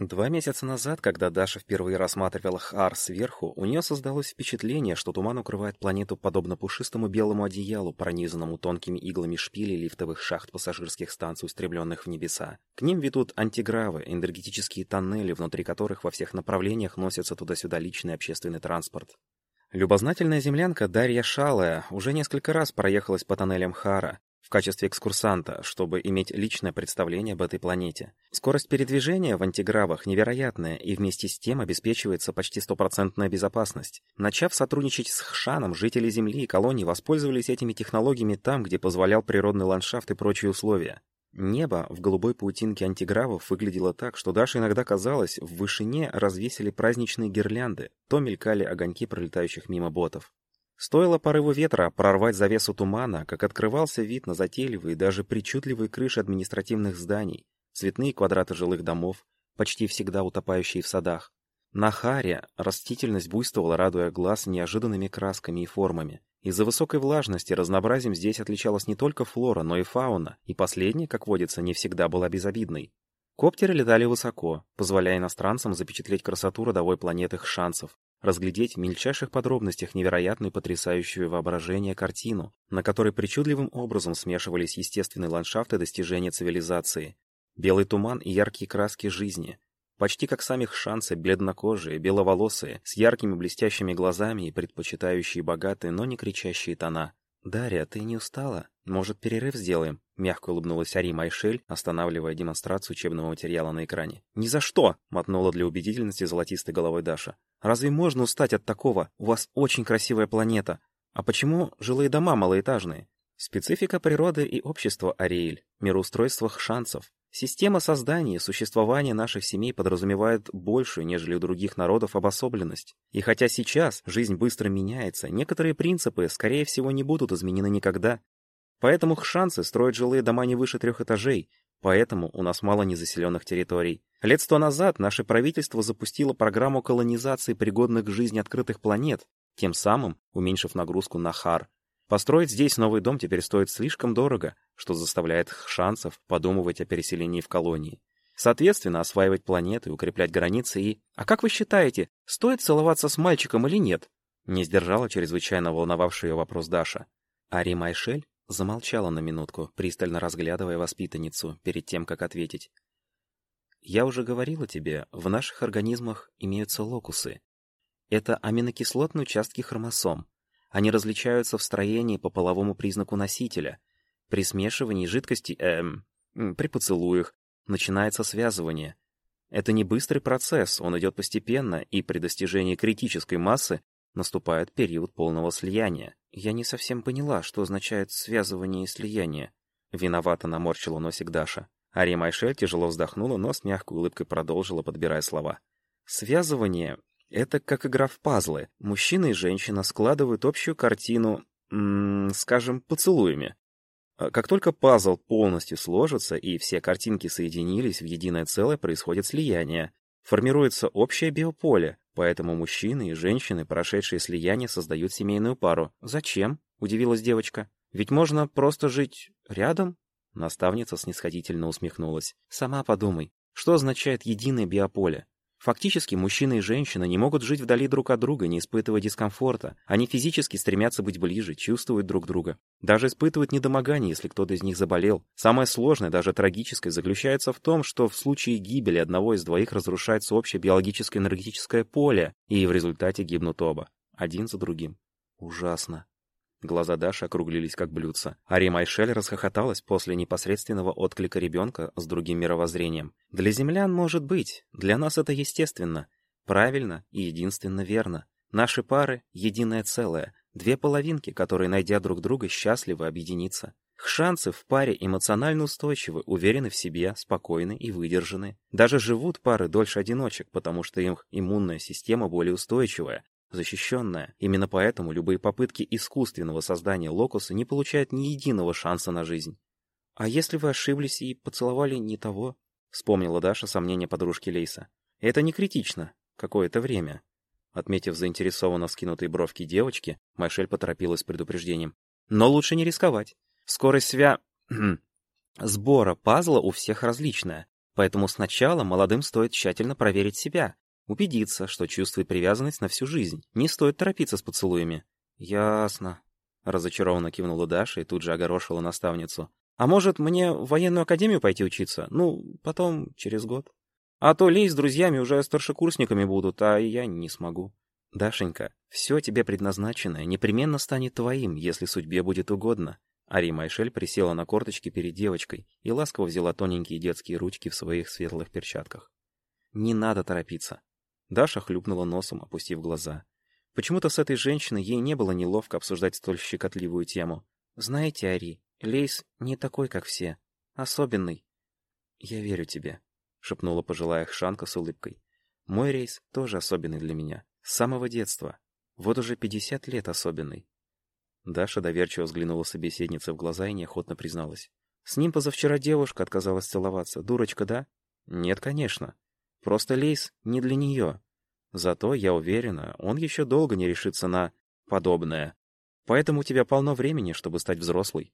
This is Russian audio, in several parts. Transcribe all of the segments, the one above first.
Два месяца назад, когда Даша впервые рассматривала Хар сверху, у нее создалось впечатление, что туман укрывает планету подобно пушистому белому одеялу, пронизанному тонкими иглами шпилей лифтовых шахт пассажирских станций, устремленных в небеса. К ним ведут антигравы, энергетические тоннели, внутри которых во всех направлениях носится туда-сюда личный общественный транспорт. Любознательная землянка Дарья Шалая уже несколько раз проехалась по тоннелям Хара, в качестве экскурсанта, чтобы иметь личное представление об этой планете. Скорость передвижения в антигравах невероятная и вместе с тем обеспечивается почти стопроцентная безопасность. Начав сотрудничать с Хшаном, жители Земли и колонии воспользовались этими технологиями там, где позволял природный ландшафт и прочие условия. Небо в голубой паутинке антигравов выглядело так, что Даше иногда казалось, в вышине развесили праздничные гирлянды, то мелькали огоньки пролетающих мимо ботов. Стоило порыву ветра прорвать завесу тумана, как открывался вид на затейливые, даже причудливые крыши административных зданий, цветные квадраты жилых домов, почти всегда утопающие в садах. На Харе растительность буйствовала, радуя глаз неожиданными красками и формами. Из-за высокой влажности разнообразием здесь отличалась не только флора, но и фауна, и последняя, как водится, не всегда была безобидной. Коптеры летали высоко, позволяя иностранцам запечатлеть красоту родовой планеты Хшанцев, разглядеть в мельчайших подробностях невероятную потрясающую воображение картину, на которой причудливым образом смешивались естественные ландшафты достижения цивилизации, белый туман и яркие краски жизни, почти как сами хшанцы, бледнокожие, беловолосые, с яркими блестящими глазами и предпочитающие богатые, но не кричащие тона. «Дарья, ты не устала? Может, перерыв сделаем?» Мягко улыбнулась Ари Майшель, останавливая демонстрацию учебного материала на экране. «Ни за что!» — мотнула для убедительности золотистой головой Даша. «Разве можно устать от такого? У вас очень красивая планета. А почему жилые дома малоэтажные?» Специфика природы и общества Ариэль, мироустройство шансов. Система создания и существования наших семей подразумевает большую, нежели у других народов, обособленность. И хотя сейчас жизнь быстро меняется, некоторые принципы, скорее всего, не будут изменены никогда. Поэтому хшанцы строят жилые дома не выше трех этажей, поэтому у нас мало незаселенных территорий. Лет сто назад наше правительство запустило программу колонизации пригодных к жизни открытых планет, тем самым уменьшив нагрузку на Хар. Построить здесь новый дом теперь стоит слишком дорого, что заставляет хшанцев подумывать о переселении в колонии. Соответственно, осваивать планеты, укреплять границы и... А как вы считаете, стоит целоваться с мальчиком или нет? Не сдержала чрезвычайно волновавший ее вопрос Даша. Ари Майшель замолчала на минутку, пристально разглядывая воспитанницу, перед тем, как ответить. «Я уже говорила тебе, в наших организмах имеются локусы. Это аминокислотные участки хромосом, они различаются в строении по половому признаку носителя. При смешивании жидкости, эм, при поцелуях, начинается связывание. Это не быстрый процесс, он идет постепенно, и при достижении критической массы наступает период полного слияния. Я не совсем поняла, что означает связывание и слияние. Виновато наморщила носик Даша. Ария Майшель тяжело вздохнула, но с мягкой улыбкой продолжила, подбирая слова. Связывание это как игра в пазлы. Мужчина и женщина складывают общую картину, скажем, поцелуями. А как только пазл полностью сложится и все картинки соединились в единое целое, происходит слияние. Формируется общее биополе, поэтому мужчины и женщины, прошедшие слияние, создают семейную пару. «Зачем?» — удивилась девочка. «Ведь можно просто жить рядом?» Наставница снисходительно усмехнулась. «Сама подумай, что означает единое биополе? Фактически, мужчина и женщина не могут жить вдали друг от друга, не испытывая дискомфорта. Они физически стремятся быть ближе, чувствуют друг друга. Даже испытывают недомогание, если кто-то из них заболел. Самое сложное, даже трагическое, заключается в том, что в случае гибели одного из двоих разрушается общее биологическое энергетическое поле, и в результате гибнут оба. Один за другим. Ужасно. Глаза Даши округлились как блюдца. Ари Майшель расхохоталась после непосредственного отклика ребенка с другим мировоззрением. «Для землян может быть. Для нас это естественно. Правильно и единственно верно. Наши пары — единое целое. Две половинки, которые, найдя друг друга, счастливы объединиться. Хшанцы в паре эмоционально устойчивы, уверены в себе, спокойны и выдержаны. Даже живут пары дольше одиночек, потому что их иммунная система более устойчивая, защищенная. Именно поэтому любые попытки искусственного создания локуса не получают ни единого шанса на жизнь. «А если вы ошиблись и поцеловали не того?» — вспомнила Даша сомнения подружки Лейса. «Это не критично. Какое-то время». Отметив заинтересованно скинутые бровки девочки, Майшель поторопилась с предупреждением. «Но лучше не рисковать. Скорость свя... сбора пазла у всех различная, Поэтому сначала молодым стоит тщательно проверить себя, убедиться, что чувствует привязанность на всю жизнь. Не стоит торопиться с поцелуями. Ясно. Разочарованно кивнула Даша и тут же огорошила наставницу. А может, мне в военную академию пойти учиться? Ну, потом, через год. А то Лей с друзьями уже старшекурсниками будут, а я не смогу. Дашенька, все тебе предназначенное непременно станет твоим, если судьбе будет угодно. Ари Майшель присела на корточки перед девочкой и ласково взяла тоненькие детские ручки в своих светлых перчатках. «Не надо торопиться». Даша хлюпнула носом, опустив глаза. Почему-то с этой женщиной ей не было неловко обсуждать столь щекотливую тему. «Знаете, Ари, Лейс не такой, как все. Особенный». «Я верю тебе», — шепнула пожилая Хшанка с улыбкой. «Мой рейс тоже особенный для меня. С самого детства. Вот уже пятьдесят лет особенный. Даша доверчиво взглянула собеседнице в глаза и неохотно призналась. «С ним позавчера девушка отказалась целоваться. Дурочка, да?» «Нет, конечно. Просто Лейс не для нее. Зато, я уверена, он еще долго не решится на подобное. Поэтому у тебя полно времени, чтобы стать взрослой».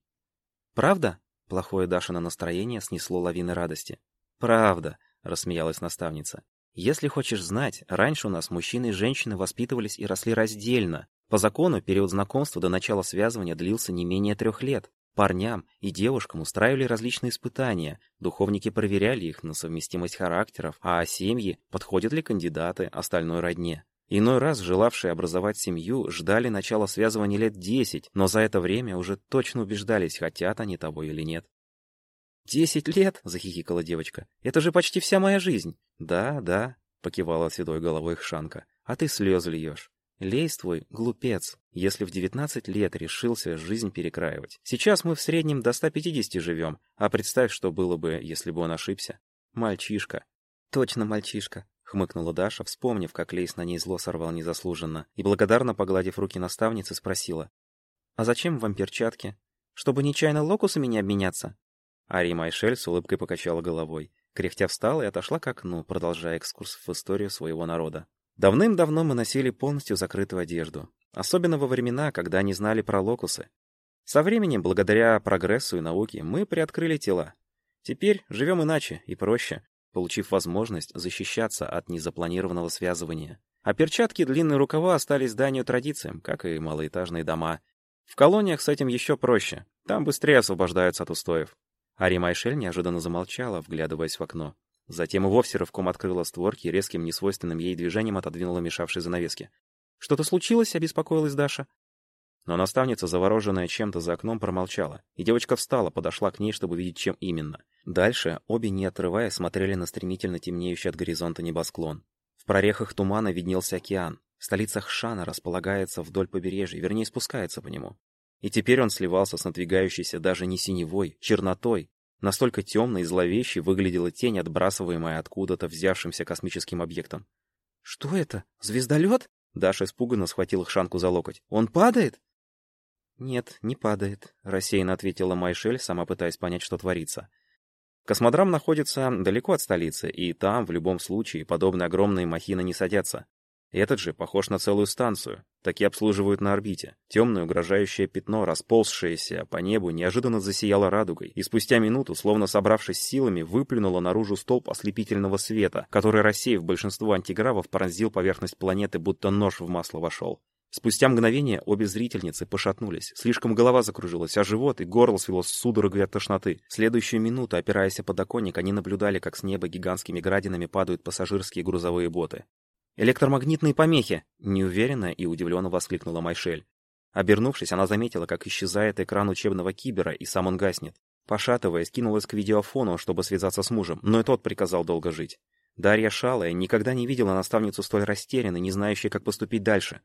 «Правда?» — плохое Дашино настроение снесло лавины радости. «Правда», — рассмеялась наставница. «Если хочешь знать, раньше у нас мужчины и женщины воспитывались и росли раздельно, по закону, период знакомства до начала связывания длился не менее трех лет. Парням и девушкам устраивали различные испытания, духовники проверяли их на совместимость характеров, а семьи, подходят ли кандидаты остальной родне. Иной раз желавшие образовать семью ждали начала связывания лет десять, но за это время уже точно убеждались, хотят они того или нет. «Десять лет?» — захихикала девочка. «Это же почти вся моя жизнь!» «Да, да», — покивала седой головой Хшанка. «А ты слезы льешь. Лейс твой — глупец, если в 19 лет решился жизнь перекраивать. Сейчас мы в среднем до 150 живем, а представь, что было бы, если бы он ошибся. Мальчишка. Точно мальчишка, — хмыкнула Даша, вспомнив, как Лейс на ней зло сорвал незаслуженно, и благодарно погладив руки наставницы, спросила. «А зачем вам перчатки? Чтобы нечаянно локусами не обменяться?» Ари Майшель с улыбкой покачала головой. Кряхтя встала и отошла к окну, продолжая экскурс в историю своего народа. Давным-давно мы носили полностью закрытую одежду, особенно во времена, когда не знали про локусы. Со временем, благодаря прогрессу и науке, мы приоткрыли тела. Теперь живем иначе и проще, получив возможность защищаться от незапланированного связывания. А перчатки и длинные рукава остались данью традициям, как и малоэтажные дома. В колониях с этим еще проще, там быстрее освобождаются от устоев. Ари Майшель неожиданно замолчала, вглядываясь в окно. Затем и вовсе рывком открыла створки и резким, несвойственным ей движением отодвинула мешавшие занавески. «Что-то случилось?» — обеспокоилась Даша. Но наставница, завороженная чем-то за окном, промолчала, и девочка встала, подошла к ней, чтобы видеть, чем именно. Дальше обе, не отрывая, смотрели на стремительно темнеющий от горизонта небосклон. В прорехах тумана виднелся океан. Столица Хшана располагается вдоль побережья, вернее, спускается по нему. И теперь он сливался с надвигающейся даже не синевой, чернотой, Настолько темной и зловещей выглядела тень, отбрасываемая откуда-то взявшимся космическим объектом. «Что это? Звездолет?» Даша испуганно схватила Хшанку за локоть. «Он падает?» «Нет, не падает», — рассеянно ответила Майшель, сама пытаясь понять, что творится. Космодрам находится далеко от столицы, и там, в любом случае, подобные огромные махины не садятся. Этот же похож на целую станцию. Такие обслуживают на орбите. Темное угрожающее пятно, расползшееся по небу, неожиданно засияло радугой, и спустя минуту, словно собравшись силами, выплюнуло наружу столб ослепительного света, который, рассеяв большинство антигравов, поразил поверхность планеты, будто нож в масло вошел. Спустя мгновение обе зрительницы пошатнулись. Слишком голова закружилась, а живот и горло свело с судорогой от тошноты. Следующую минуту, опираясь о подоконник, они наблюдали, как с неба гигантскими градинами падают пассажирские грузовые боты. «Электромагнитные помехи!» — неуверенно и удивленно воскликнула Майшель. Обернувшись, она заметила, как исчезает экран учебного кибера, и сам он гаснет. Пошатываясь, кинулась к видеофону, чтобы связаться с мужем, но и тот приказал долго жить. Дарья Шалая никогда не видела наставницу столь растерянной, не знающей, как поступить дальше.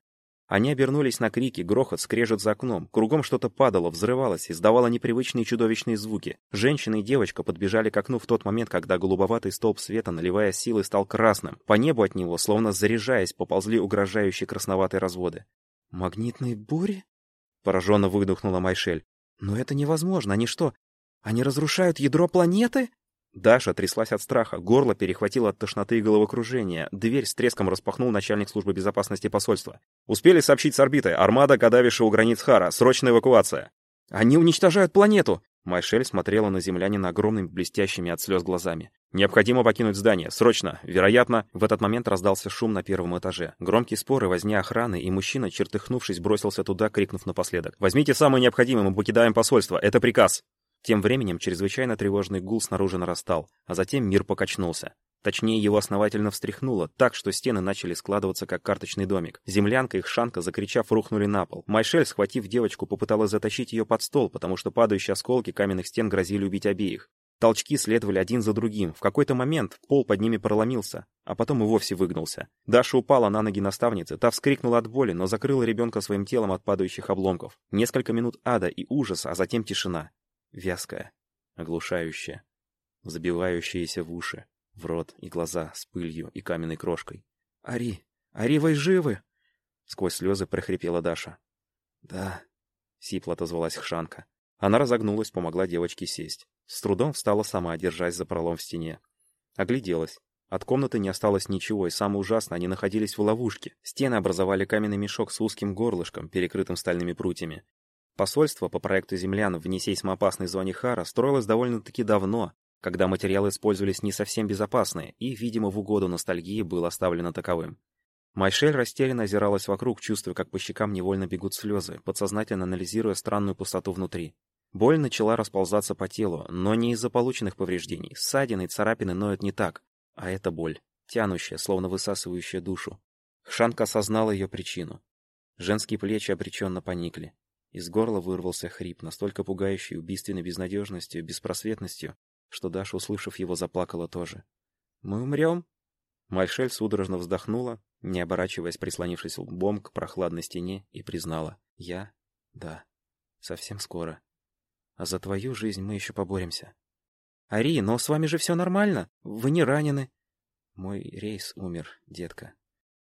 Они обернулись на крики, грохот, скрежет за окном. Кругом что-то падало, взрывалось, издавало непривычные чудовищные звуки. Женщина и девочка подбежали к окну в тот момент, когда голубоватый столб света, наливая силой, стал красным. По небу от него, словно заряжаясь, поползли угрожающие красноватые разводы. «Магнитные бури?» — пораженно выдохнула Майшель. «Но это невозможно. Они что, они разрушают ядро планеты?» Даша тряслась от страха, горло перехватило от тошноты и головокружения. Дверь с треском распахнул начальник службы безопасности посольства. «Успели сообщить с орбиты. Армада Кадавиша у границ Хара. Срочная эвакуация». «Они уничтожают планету!» Майшель смотрела на землянина огромными блестящими от слез глазами. «Необходимо покинуть здание. Срочно! Вероятно...» В этот момент раздался шум на первом этаже. Громкий спор и возня охраны, и мужчина, чертыхнувшись, бросился туда, крикнув напоследок. «Возьмите самое необходимое, мы покидаем посольство. Это приказ!» Тем временем чрезвычайно тревожный гул снаружи нарастал, а затем мир покачнулся. Точнее, его основательно встряхнуло, так что стены начали складываться, как карточный домик. Землянка и Хшанка, закричав, рухнули на пол. Майшель, схватив девочку, попыталась затащить ее под стол, потому что падающие осколки каменных стен грозили убить обеих. Толчки следовали один за другим. В какой-то момент пол под ними проломился, а потом и вовсе выгнулся. Даша упала на ноги наставницы, та вскрикнула от боли, но закрыла ребенка своим телом от падающих обломков. Несколько минут ада и ужаса, а затем тишина. Вязкая, оглушающая, забивающаяся в уши, в рот и глаза с пылью и каменной крошкой. «Ари! Ари, вы живы?» Сквозь слезы прохрипела Даша. «Да», — сипло отозвалась Хшанка. Она разогнулась, помогла девочке сесть. С трудом встала сама, держась за пролом в стене. Огляделась. От комнаты не осталось ничего, и самое ужасное, они находились в ловушке. Стены образовали каменный мешок с узким горлышком, перекрытым стальными прутьями. Посольство по проекту землян в несейсмоопасной зоне Хара строилось довольно-таки давно, когда материалы использовались не совсем безопасные, и, видимо, в угоду ностальгии было оставлено таковым. Майшель растерянно озиралась вокруг, чувствуя, как по щекам невольно бегут слезы, подсознательно анализируя странную пустоту внутри. Боль начала расползаться по телу, но не из-за полученных повреждений. Ссадины и царапины ноют не так, а это боль, тянущая, словно высасывающая душу. Хшанка осознала ее причину. Женские плечи обреченно поникли. Из горла вырвался хрип, настолько пугающий убийственной безнадежностью, беспросветностью, что Даша, услышав его, заплакала тоже. «Мы умрем?» Мальшель судорожно вздохнула, не оборачиваясь, прислонившись лбом к прохладной стене, и признала. «Я? Да. Совсем скоро». А за твою жизнь мы еще поборемся. Ари, но с вами же все нормально. Вы не ранены. Мой рейс умер, детка.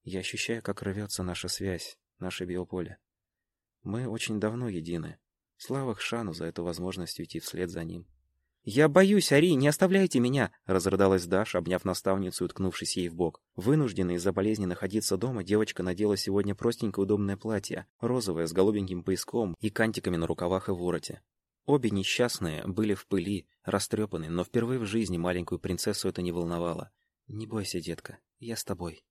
Я ощущаю, как рвется наша связь, наше биополе. Мы очень давно едины. Слава Хшану за эту возможность уйти вслед за ним. «Я боюсь, Ари, не оставляйте меня!» — разрыдалась Даша, обняв наставницу и уткнувшись ей в бок. Вынужденная из-за болезни находиться дома, девочка надела сегодня простенькое удобное платье, розовое, с голубеньким пояском и кантиками на рукавах и вороте. Обе несчастные были в пыли, растрепаны, но впервые в жизни маленькую принцессу это не волновало. «Не бойся, детка, я с тобой.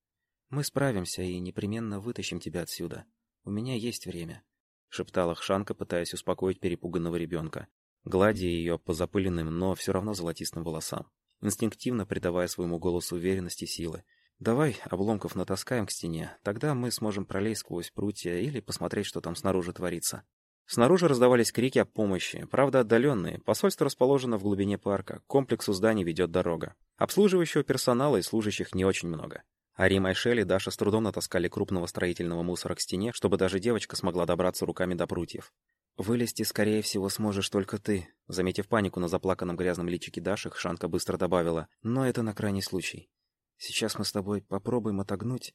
Мы справимся и непременно вытащим тебя отсюда. У меня есть время», — шептала Хшанка, пытаясь успокоить перепуганного ребенка, гладя ее по запыленным, но все равно золотистым волосам, инстинктивно придавая своему голосу уверенности и силы. «Давай обломков натаскаем к стене, тогда мы сможем пролезть сквозь прутья или посмотреть, что там снаружи творится». Снаружи раздавались крики о помощи, правда отдаленные. Посольство расположено в глубине парка, к комплексу зданий ведет дорога. Обслуживающего персонала и служащих не очень много. Ари Майшель и Даша с трудом натаскали крупного строительного мусора к стене, чтобы даже девочка смогла добраться руками до прутьев. «Вылезти, скорее всего, сможешь только ты», — заметив панику на заплаканном грязном личике Даши, Шанка быстро добавила. «Но это на крайний случай. Сейчас мы с тобой попробуем отогнуть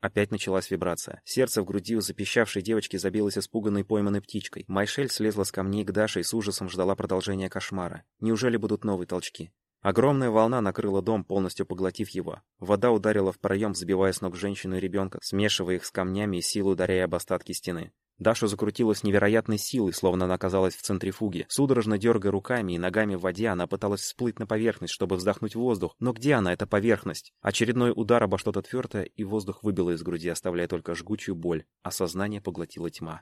Опять началась вибрация. Сердце в груди у запищавшей девочки забилось испуганной пойманной птичкой. Майшель слезла с камней к Даше и с ужасом ждала продолжения кошмара. Неужели будут новые толчки? Огромная волна накрыла дом, полностью поглотив его. Вода ударила в проем, сбивая с ног женщину и ребенка, смешивая их с камнями и силой ударяя об остатки стены. Даша закрутилась невероятной силой, словно она оказалась в центрифуге. Судорожно дергая руками и ногами в воде, она пыталась всплыть на поверхность, чтобы вздохнуть воздух. Но где она, эта поверхность? Очередной удар обо что-то твердое, и воздух выбило из груди, оставляя только жгучую боль, а сознание поглотила тьма.